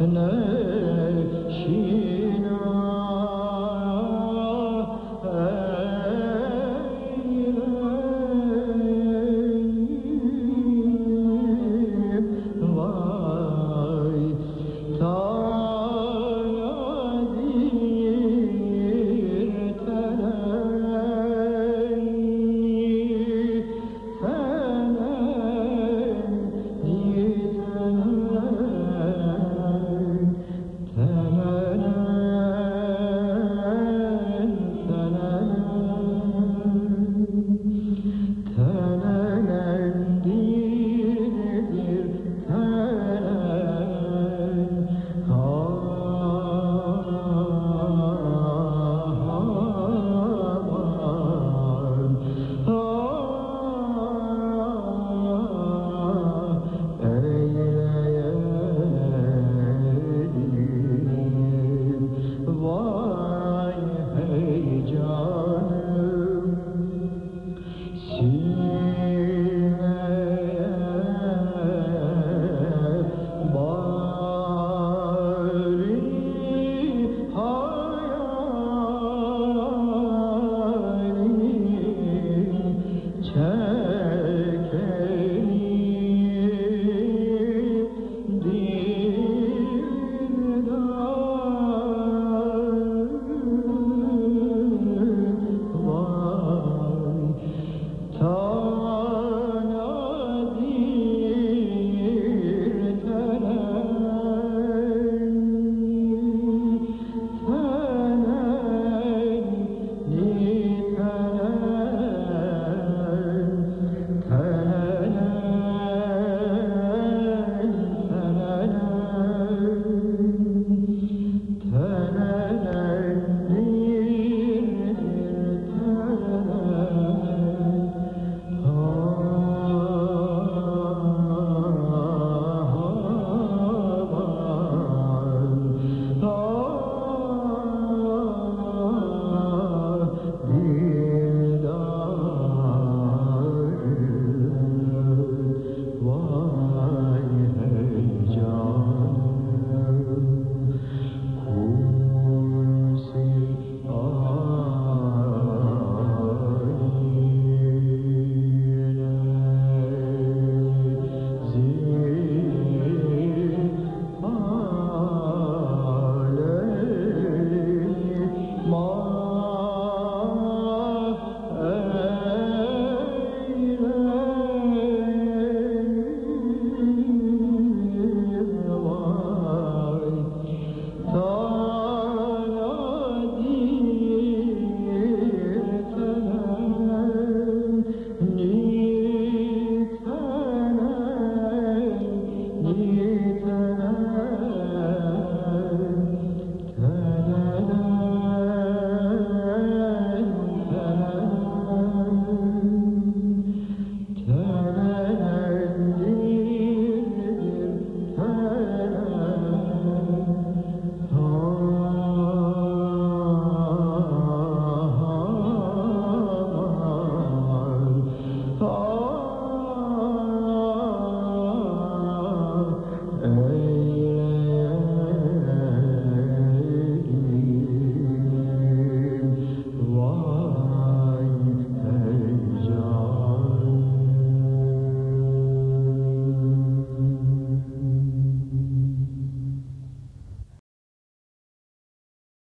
I know.